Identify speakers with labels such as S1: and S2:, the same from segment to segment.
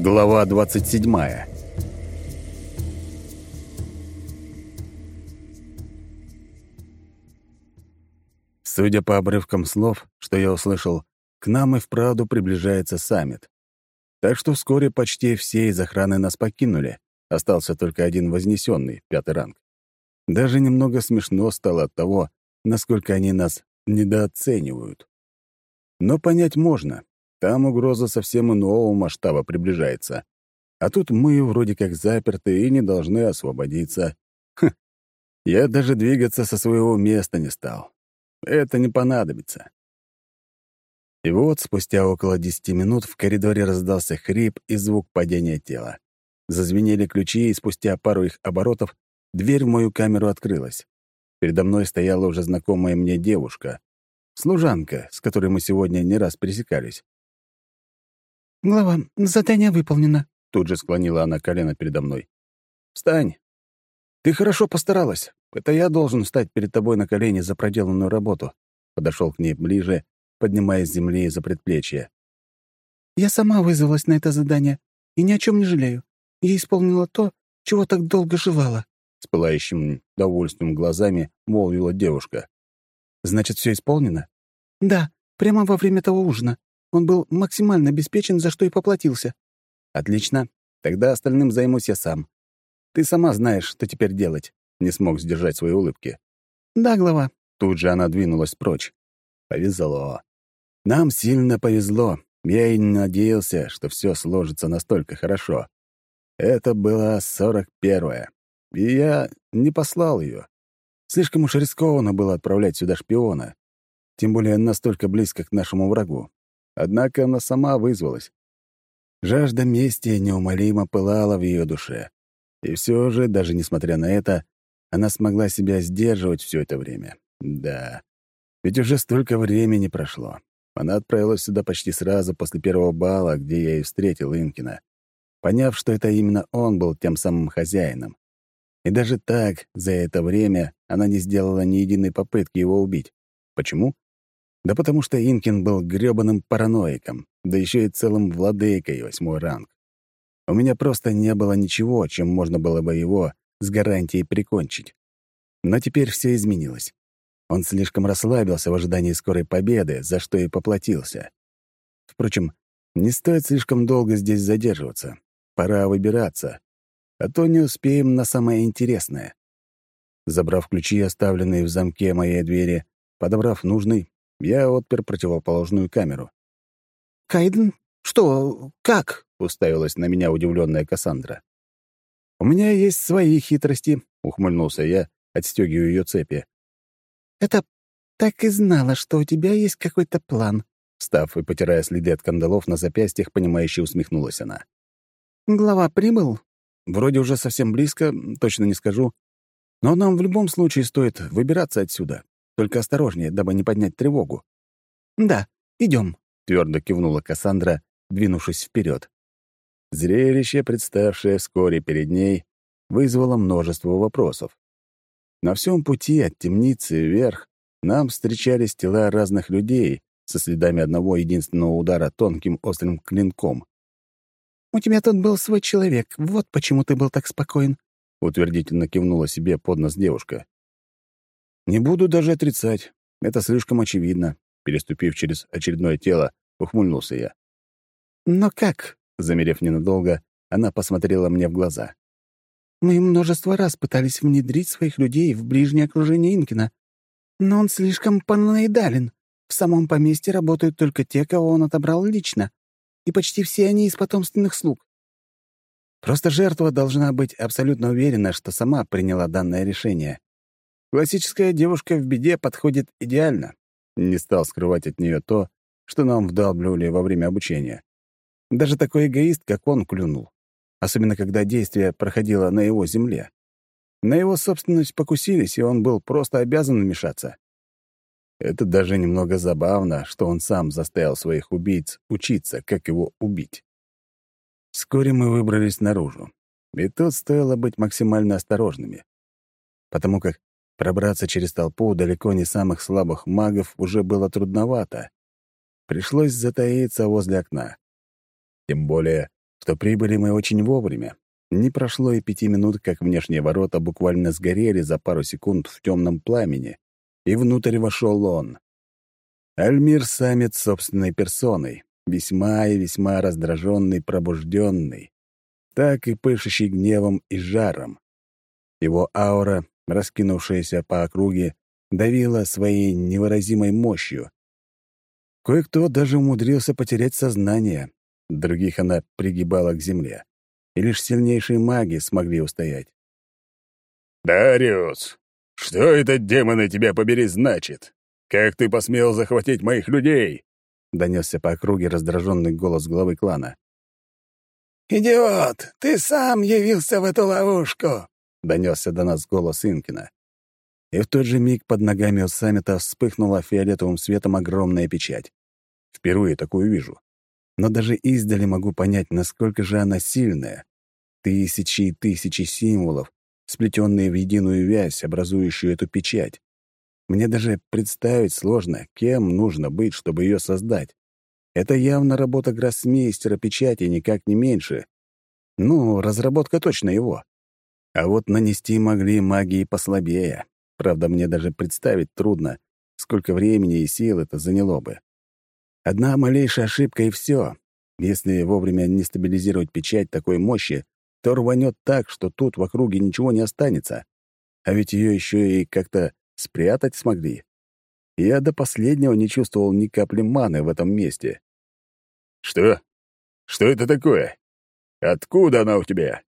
S1: Глава 27 Судя по обрывкам слов, что я услышал, к нам и вправду приближается саммит. Так что вскоре почти все из охраны нас покинули. Остался только один вознесенный, пятый ранг. Даже немного смешно стало от того, насколько они нас недооценивают. Но понять можно. Там угроза совсем иного масштаба приближается. А тут мы вроде как заперты и не должны освободиться. Хм. Я даже двигаться со своего места не стал. Это не понадобится. И вот спустя около десяти минут в коридоре раздался хрип и звук падения тела. Зазвенели ключи, и спустя пару их оборотов дверь в мою камеру открылась. Передо мной стояла уже знакомая мне девушка, служанка, с которой мы сегодня не раз пересекались.
S2: «Глава, задание выполнено», —
S1: тут же склонила она колено передо мной. «Встань. Ты хорошо постаралась. Это я должен встать перед тобой на колени за проделанную работу». Подошел к ней ближе, поднимая с земли за предплечье.
S2: «Я сама вызвалась на это задание и ни о чем не жалею. Я исполнила то, чего так долго желала», —
S1: с пылающим довольством глазами молвила девушка. «Значит, все исполнено?»
S2: «Да, прямо во время того ужина. Он был максимально обеспечен, за что и поплатился».
S1: «Отлично. Тогда остальным займусь я сам. Ты сама знаешь, что теперь делать». Не смог сдержать свои улыбки.
S2: «Да, глава».
S1: Тут же она двинулась прочь. Повезло. Нам сильно повезло. Я и не надеялся, что все сложится настолько хорошо. Это было сорок первое. И я не послал ее. Слишком уж рискованно было отправлять сюда шпиона. Тем более настолько близко к нашему врагу. Однако она сама вызвалась. Жажда мести неумолимо пылала в ее душе. И все же, даже несмотря на это, она смогла себя сдерживать все это время. Да, ведь уже столько времени прошло. Она отправилась сюда почти сразу после первого бала, где я и встретил Инкина, поняв, что это именно он был тем самым хозяином. И даже так, за это время, она не сделала ни единой попытки его убить. Почему? Да потому что Инкин был грёбаным параноиком, да еще и целым владыкой восьмой ранг. У меня просто не было ничего, чем можно было бы его с гарантией прикончить. Но теперь все изменилось. Он слишком расслабился в ожидании скорой победы, за что и поплатился. Впрочем, не стоит слишком долго здесь задерживаться. Пора выбираться. А то не успеем на самое интересное. Забрав ключи, оставленные в замке моей двери, подобрав нужный, я отпер противоположную камеру.
S2: «Кайден? Что? Как?»
S1: — уставилась на меня удивленная Кассандра. «У меня есть свои хитрости», — ухмыльнулся я, отстегивая ее цепи.
S2: «Это так и знала, что у тебя есть какой-то план»,
S1: Став и потирая следы от кандалов на запястьях, понимающе усмехнулась она.
S2: «Глава прибыл?»
S1: «Вроде уже совсем близко, точно не скажу. Но нам в любом случае стоит выбираться отсюда. Только осторожнее, дабы не поднять тревогу».
S2: «Да, идем,
S1: твердо кивнула Кассандра, двинувшись вперед. Зрелище, представшее вскоре перед ней, вызвало множество вопросов. На всем пути от темницы вверх нам встречались тела разных людей со следами одного единственного удара тонким острым клинком.
S2: «У тебя тут был свой человек, вот почему ты был так спокоен», —
S1: утвердительно кивнула себе под нос девушка. «Не буду даже отрицать. Это слишком очевидно». Переступив через очередное тело, ухмыльнулся я.
S2: «Но как?»
S1: — замерев ненадолго, она посмотрела мне в глаза.
S2: «Мы множество раз пытались внедрить своих людей в ближнее окружение Инкина, но он слишком параноидален. В самом поместье работают только те, кого он отобрал лично, и почти все они из потомственных слуг.
S1: Просто жертва должна быть абсолютно уверена, что сама приняла данное решение. Классическая девушка в беде подходит идеально. Не стал скрывать от нее то, что нам вдалбливали во время обучения. Даже такой эгоист, как он, клюнул. Особенно, когда действие проходило на его земле. На его собственность покусились, и он был просто обязан вмешаться. Это даже немного забавно, что он сам заставил своих убийц учиться, как его убить. Вскоре мы выбрались наружу. И тут стоило быть максимально осторожными. Потому как Пробраться через толпу далеко не самых слабых магов уже было трудновато. Пришлось затаиться возле окна. Тем более, что прибыли мы очень вовремя. Не прошло и пяти минут, как внешние ворота буквально сгорели за пару секунд в темном пламени, и внутрь вошел он. Альмир самец собственной персоной, весьма и весьма раздраженный, пробужденный, так и пышущий гневом и жаром. Его аура, раскинувшаяся по округе, давила своей невыразимой мощью. Кое-кто даже умудрился потерять сознание, других она пригибала к земле, и лишь сильнейшие маги смогли устоять.
S3: «Дариус, что этот демоны тебя побери значит? Как ты посмел захватить моих людей?» — донесся по округе раздраженный голос главы клана.
S2: «Идиот! Ты сам явился в эту ловушку!»
S1: — донесся до нас голос Инкина. И в тот же миг под ногами у саммита вспыхнула фиолетовым светом огромная печать. Впервые такую вижу. Но даже издали могу понять, насколько же она сильная. Тысячи и тысячи символов, сплетенные в единую вязь, образующую эту печать. Мне даже представить сложно, кем нужно быть, чтобы ее создать. Это явно работа гроссмейстера печати, никак не меньше. Ну, разработка точно его. А вот нанести могли магии послабее. Правда, мне даже представить трудно, сколько времени и сил это заняло бы. Одна малейшая ошибка и все. Если вовремя не стабилизировать печать такой мощи, то рванет так, что тут в округе ничего не останется. А ведь ее еще и как-то спрятать смогли. Я до последнего не чувствовал ни капли маны в этом месте.
S3: «Что? Что это такое? Откуда она у тебя?»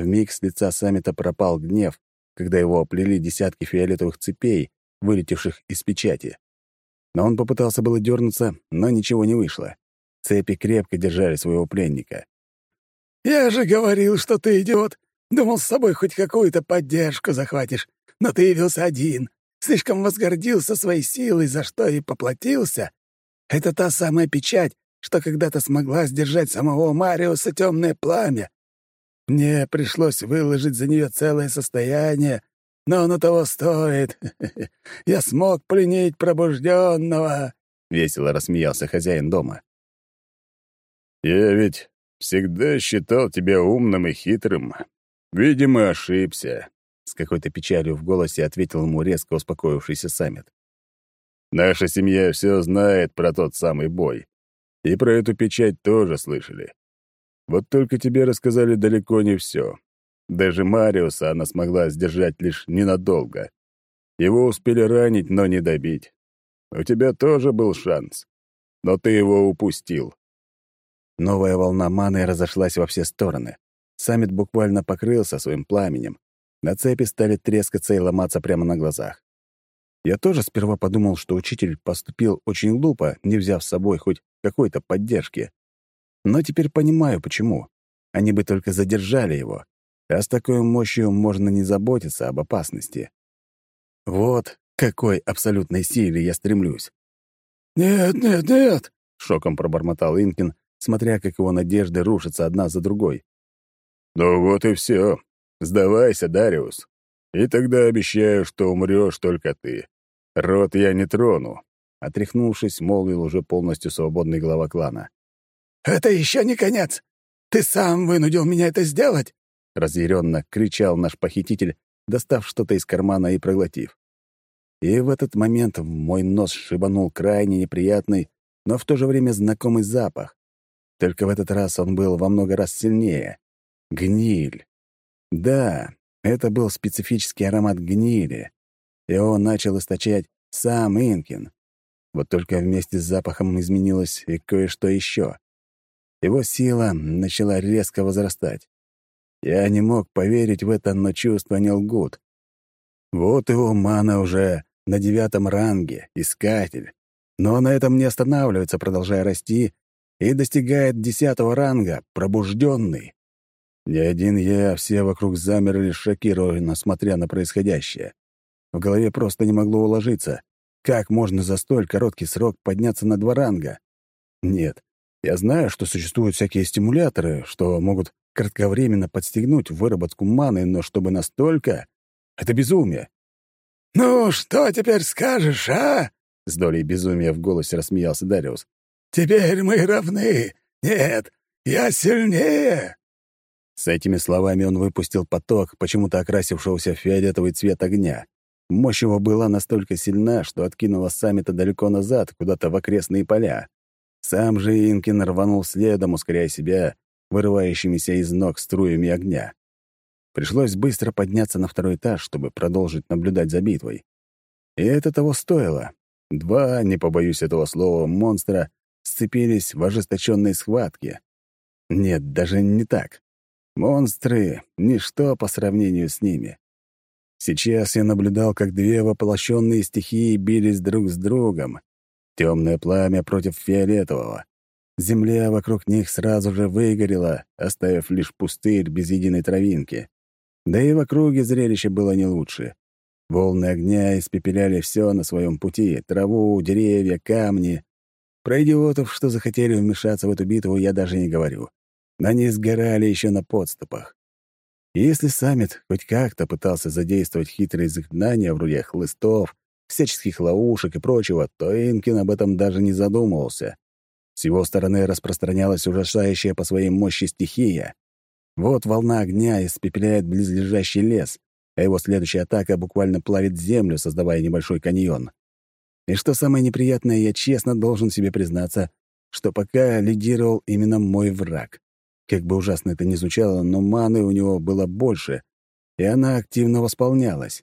S1: Вмиг с лица саммита пропал гнев, когда его оплели десятки фиолетовых цепей, вылетевших из печати. Но он попытался было дернуться, но ничего не вышло. Цепи крепко держали своего пленника.
S2: «Я же говорил, что ты идиот. Думал, с собой хоть какую-то поддержку захватишь. Но ты явился один. Слишком возгордился своей силой, за что и поплатился. Это та самая печать, что когда-то смогла сдержать самого Мариуса темное пламя. Мне пришлось выложить за нее целое состояние, но оно того стоит. Я смог пленить пробужденного.
S1: Весело рассмеялся хозяин дома.
S3: «Я ведь всегда считал тебя умным и хитрым. Видимо, ошибся», — с какой-то печалью в голосе ответил ему резко успокоившийся саммит. «Наша семья все знает про тот самый бой. И про эту печать тоже слышали. Вот только тебе рассказали далеко не все. Даже Мариуса она смогла сдержать лишь ненадолго. Его успели ранить, но не добить. У тебя тоже был шанс, но ты его упустил.
S1: Новая волна маны разошлась во все стороны. Саммит буквально покрылся своим пламенем. На цепи стали трескаться и ломаться прямо на глазах. Я тоже сперва подумал, что учитель поступил очень глупо, не взяв с собой хоть какой-то поддержки. Но теперь понимаю, почему. Они бы только задержали его. А с такой мощью можно не заботиться об опасности. Вот к какой абсолютной силе я стремлюсь.
S2: «Нет, нет, нет!»
S1: — шоком пробормотал Инкин, смотря как его надежды рушатся одна за другой.
S3: «Ну вот и все. Сдавайся, Дариус. И тогда обещаю, что умрешь только ты. Рот я не трону», — отряхнувшись, молвил уже полностью свободный глава клана.
S2: «Это еще не конец! Ты сам вынудил меня это сделать!»
S1: Разъяренно кричал наш похититель, достав что-то из кармана и проглотив. И в этот момент в мой нос шибанул крайне неприятный, но в то же время знакомый запах. Только в этот раз он был во много раз сильнее. Гниль. Да, это был специфический аромат гнили, и он начал источать сам Инкин. Вот только вместе с запахом изменилось и кое-что еще. Его сила начала резко возрастать. Я не мог поверить в это, но чувства не лгут. Вот его мана уже на девятом ранге, искатель. Но на этом не останавливается, продолжая расти, и достигает десятого ранга, пробужденный. Не один я, все вокруг замерли шокированно, смотря на происходящее. В голове просто не могло уложиться. Как можно за столь короткий срок подняться на два ранга? Нет, я знаю, что существуют всякие стимуляторы, что могут кратковременно подстегнуть выработку маны, но чтобы настолько... Это безумие.
S2: «Ну, что теперь скажешь, а?» С
S1: долей безумия в голосе рассмеялся Дариус.
S2: «Теперь мы равны. Нет,
S3: Я сильнее!»
S1: С этими словами он выпустил поток, почему-то окрасившегося в фиолетовый цвет огня. Мощь его была настолько сильна, что откинула саммита далеко назад, куда-то в окрестные поля. Сам же Инкин рванул следом, ускоряя себя, вырывающимися из ног струями огня. Пришлось быстро подняться на второй этаж, чтобы продолжить наблюдать за битвой. И это того стоило. Два, не побоюсь этого слова, монстра сцепились в ожесточенной схватке. Нет, даже не так. Монстры — ничто по сравнению с ними. Сейчас я наблюдал, как две воплощенные стихии бились друг с другом. Темное пламя против фиолетового. Земля вокруг них сразу же выгорела, оставив лишь пустырь без единой травинки. Да и в округе зрелище было не лучше. Волны огня испепеляли все на своем пути — траву, деревья, камни. Про идиотов, что захотели вмешаться в эту битву, я даже не говорю. Они сгорали еще на подступах. Если саммит хоть как-то пытался задействовать хитрые заклинания вроде хлыстов, всяческих ловушек и прочего, то Инкин об этом даже не задумывался. С его стороны распространялась ужасающая по своей мощи стихия. Вот волна огня испепеляет близлежащий лес, а его следующая атака буквально плавит землю, создавая небольшой каньон. И что самое неприятное, я честно должен себе признаться, что пока лидировал именно мой враг. Как бы ужасно это ни звучало, но маны у него было больше, и она активно восполнялась.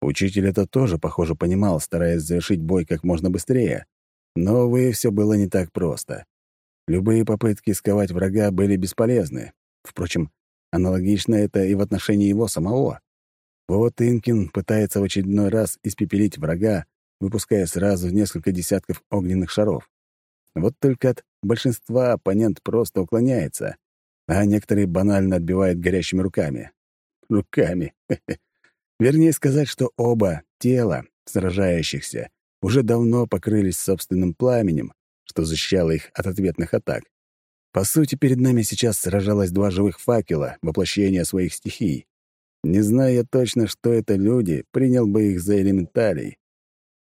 S1: Учитель это тоже, похоже, понимал, стараясь завершить бой как можно быстрее. Но, увы, все было не так просто. Любые попытки сковать врага были бесполезны. Впрочем, аналогично это и в отношении его самого. Вот Инкин пытается в очередной раз испепелить врага, выпуская сразу несколько десятков огненных шаров. Вот только от большинства оппонент просто уклоняется, а некоторые банально отбивают горящими руками. Руками. Вернее сказать, что оба тела сражающихся уже давно покрылись собственным пламенем, что защищало их от ответных атак. По сути, перед нами сейчас сражалось два живых факела, воплощения своих стихий. Не зная точно, что это люди, принял бы их за элементалей.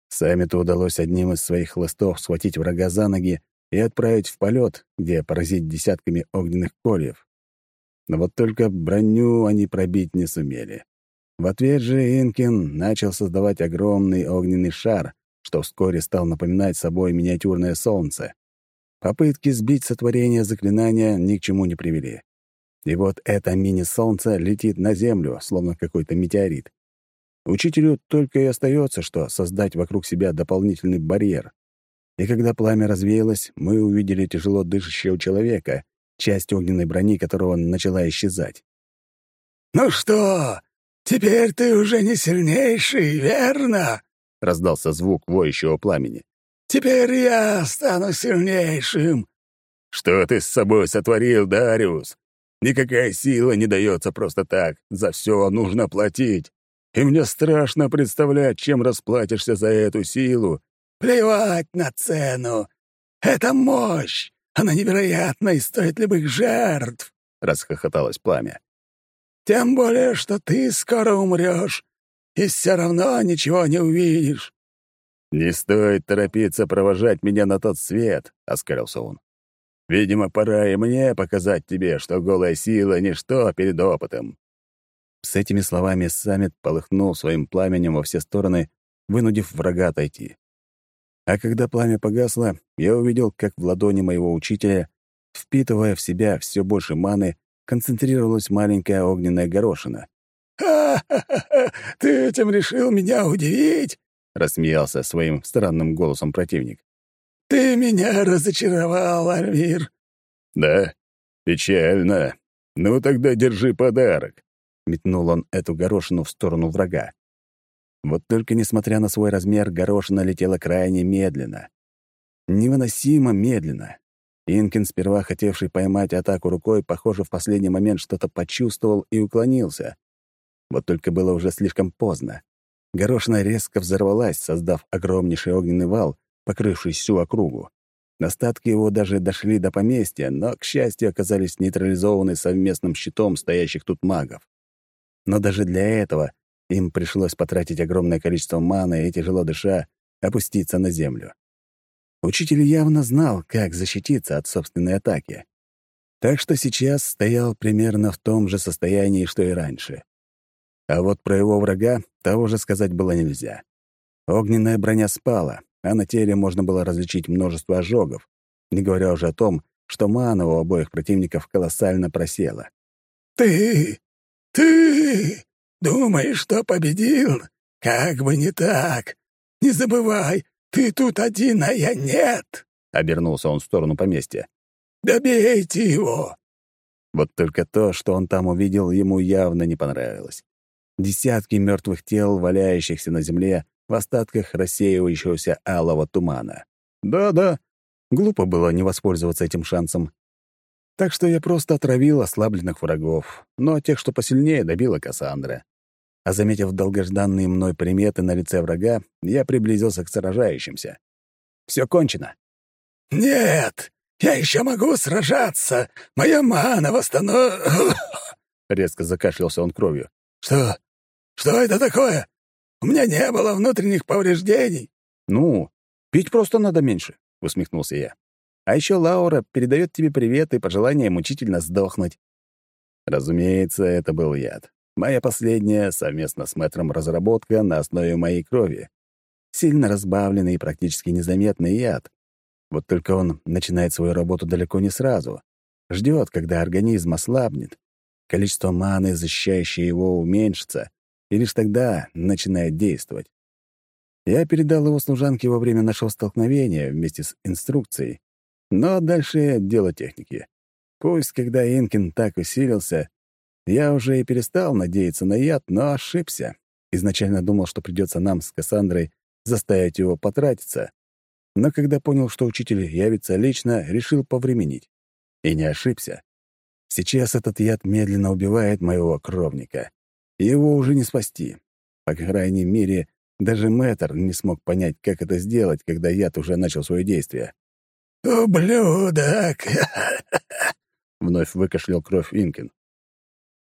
S1: Саммиту удалось одним из своих хлыстов схватить врага за ноги и отправить в полет, где поразить десятками огненных кольев. Но вот только броню они пробить не сумели. В ответ же Инкин начал создавать огромный огненный шар, что вскоре стал напоминать собой миниатюрное солнце. Попытки сбить сотворение заклинания ни к чему не привели. И вот это мини-солнце летит на Землю, словно какой-то метеорит. Учителю только и остается, что создать вокруг себя дополнительный барьер. И когда пламя развеялось, мы увидели тяжело дышащего человека, часть огненной брони которого начала исчезать.
S3: «Ну что, теперь ты уже не сильнейший, верно?» — раздался звук воющего пламени. «Теперь я стану сильнейшим!» «Что ты с собой сотворил, Дариус? Никакая сила не дается просто так, за все нужно платить. И мне страшно представлять, чем расплатишься за эту силу, Плевать на цену. Это мощь. Она невероятна и стоит любых жертв, — расхохоталось пламя. Тем более, что ты скоро умрешь, и все равно ничего не увидишь. «Не стоит торопиться провожать меня на тот свет», — оскалился он. «Видимо, пора и мне показать тебе, что голая сила — ничто перед опытом».
S1: С этими словами саммит полыхнул своим пламенем во все стороны, вынудив врага отойти. А когда пламя погасло, я увидел, как в ладони моего учителя, впитывая в себя все больше маны, концентрировалась маленькая огненная горошина.
S3: «Ха-ха-ха! Ты этим решил меня удивить?» — рассмеялся своим странным голосом противник. «Ты меня разочаровал, Альмир!»
S1: «Да? Печально. Ну тогда держи подарок!» — метнул он эту горошину в сторону врага. Вот только, несмотря на свой размер, горошина летела крайне медленно. Невыносимо медленно. Инкин, сперва хотевший поймать атаку рукой, похоже, в последний момент что-то почувствовал и уклонился. Вот только было уже слишком поздно. Горошина резко взорвалась, создав огромнейший огненный вал, покрывший всю округу. Остатки его даже дошли до поместья, но, к счастью, оказались нейтрализованы совместным щитом стоящих тут магов. Но даже для этого им пришлось потратить огромное количество маны и, тяжело дыша, опуститься на землю. Учитель явно знал, как защититься от собственной атаки. Так что сейчас стоял примерно в том же состоянии, что и раньше. А вот про его врага того же сказать было нельзя. Огненная броня спала, а на теле можно было различить множество ожогов, не говоря уже о том, что мана у обоих противников колоссально просела.
S3: «Ты! Ты! Думаешь, что победил? Как бы не так! Не забывай, ты тут один, а я нет!» — обернулся он в сторону поместья. «Добейте его!»
S1: Вот только то, что он там увидел, ему явно не понравилось. Десятки мертвых тел, валяющихся на земле в остатках рассеивающегося алого тумана. Да-да, глупо было не воспользоваться этим шансом. Так что я просто отравил ослабленных врагов, но тех, что посильнее, добила Кассандра. А заметив долгожданные мной приметы на лице врага, я приблизился к сражающимся. Все кончено.
S3: «Нет, я еще могу сражаться! Моя мана восстанов...»
S1: Резко закашлялся он кровью.
S3: «Что? Что это такое? У меня не было внутренних повреждений».
S1: «Ну, пить просто надо меньше», — усмехнулся я. «А еще Лаура передает тебе привет и пожелание мучительно сдохнуть». Разумеется, это был яд. Моя последняя, совместно с мэтром, разработка на основе моей крови. Сильно разбавленный и практически незаметный яд, вот только он начинает свою работу далеко не сразу. Ждет, когда организм ослабнет. Количество маны, защищающей его, уменьшится, и лишь тогда начинает действовать. Я передал его служанке во время нашего столкновения вместе с инструкцией. Но дальше дело техники. Пусть, когда Инкин так усилился, я уже и перестал надеяться на яд, но ошибся. Изначально думал, что придется нам с Кассандрой заставить его потратиться но когда понял, что учитель явится лично, решил повременить. И не ошибся. Сейчас этот яд медленно убивает моего кровника. Его уже не спасти. По крайней мере, даже мэтр не смог понять, как это сделать, когда яд уже начал свое действие.
S3: «Ублюдок!»
S1: — вновь выкашлял кровь Инкин.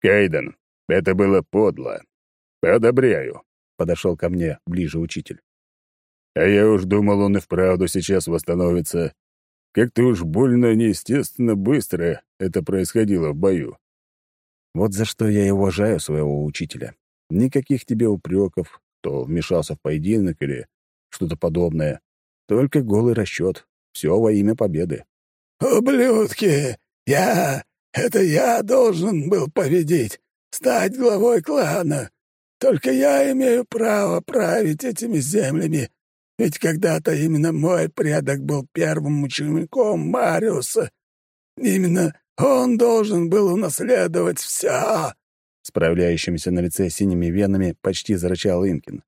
S3: «Кайден, это было подло. Одобряю», —
S1: подошел ко мне ближе учитель.
S3: А я уж думал, он и вправду сейчас восстановится. Как-то уж больно неестественно быстро это происходило в бою.
S1: Вот за что я и уважаю своего учителя. Никаких тебе упреков, кто вмешался в поединок или что-то подобное. Только голый расчет. Все во имя победы.
S3: «Ублюдки! Я... Это я должен был победить, стать главой клана. Только я имею право править этими землями, ведь когда-то именно мой предок был первым учеником Мариуса. Именно он должен был унаследовать все.
S1: Справляющимся на лице синими венами почти зарычал Инкин.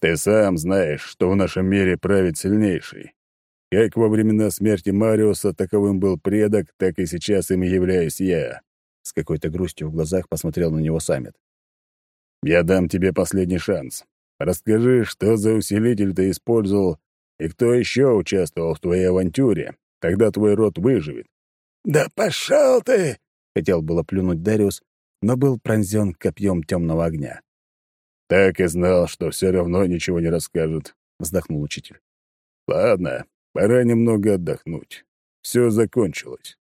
S3: «Ты сам знаешь, что в нашем мире правит сильнейший. Как во времена смерти Мариуса таковым был предок, так и сейчас им являюсь я».
S1: С какой-то грустью в глазах посмотрел на него Самет.
S3: «Я дам тебе последний шанс. Расскажи, что за усилитель ты использовал и кто еще участвовал в твоей авантюре. Тогда твой род выживет». «Да пошел ты!»
S1: — хотел было плюнуть Дариус, но был пронзен копьем темного огня.
S3: «Так и знал, что все равно ничего не расскажет», — вздохнул учитель. «Ладно, пора немного отдохнуть. Все закончилось».